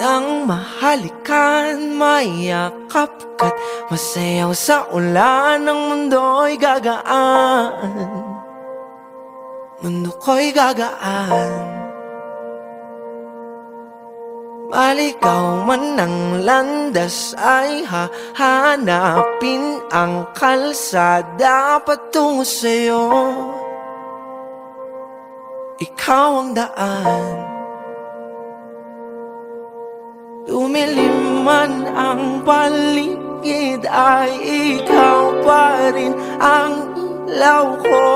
Sabik ng mahalikan Mayakap ka't masayaw sa ulan Ang mundo'y gagaan. Mundo ko'y gagaan. Maligaw man ng landas ay hahanapin ang kalsada patungo sa'yo. Ikaw ang daan man ang paligid ay ikaw pa rin ang ilaw ko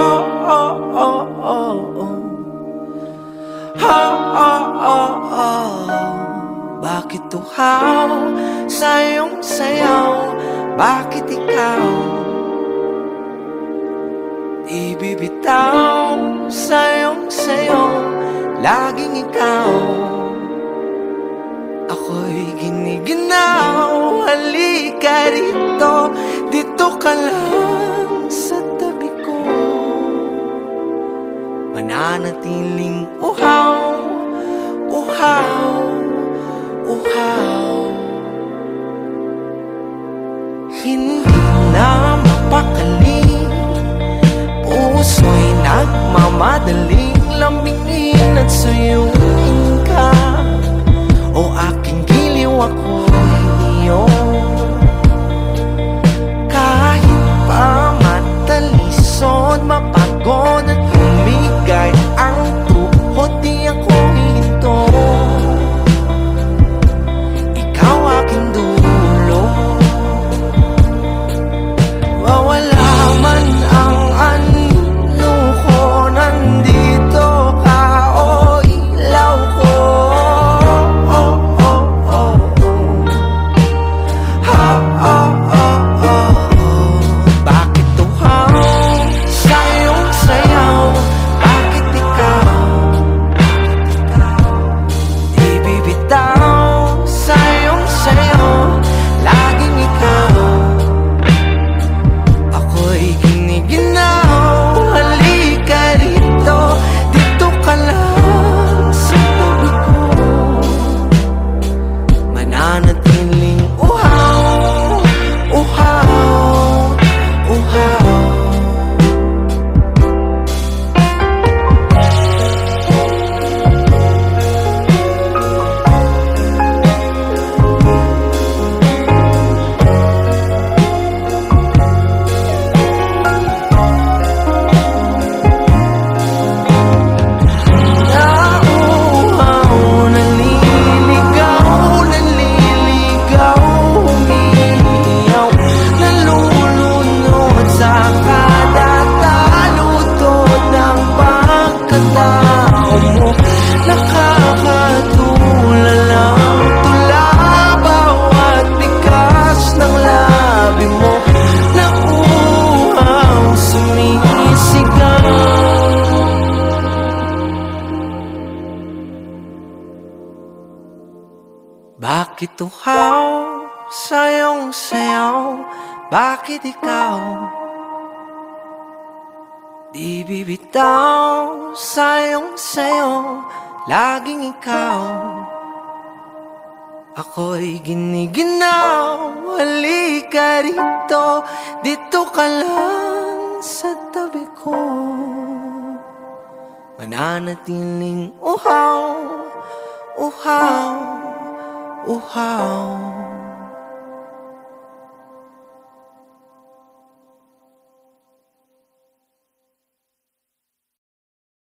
oh, oh, oh, oh. Oh, oh. Bakit tuhaw sa iyong sayaw? Bakit ikaw? Ibibitaw sa iyong sayo Laging ikaw Halika rito. Dito ka lang sa tabi ko. Mananatiling uhaw Uhaw Uhaw. Hindi na mapakali Puso'y nagmamadaling lambingin at suyuin ka O aking giliw ako'y Bakit tuhaw sa iyong sayaw? Bakit ikaw? Di bibitaw sa iyong sayo Laging ikaw Ako'y giniginaw Halika rito Dito ka lang sa tabi ko Mananatiling uhaw Uhaw Uhaw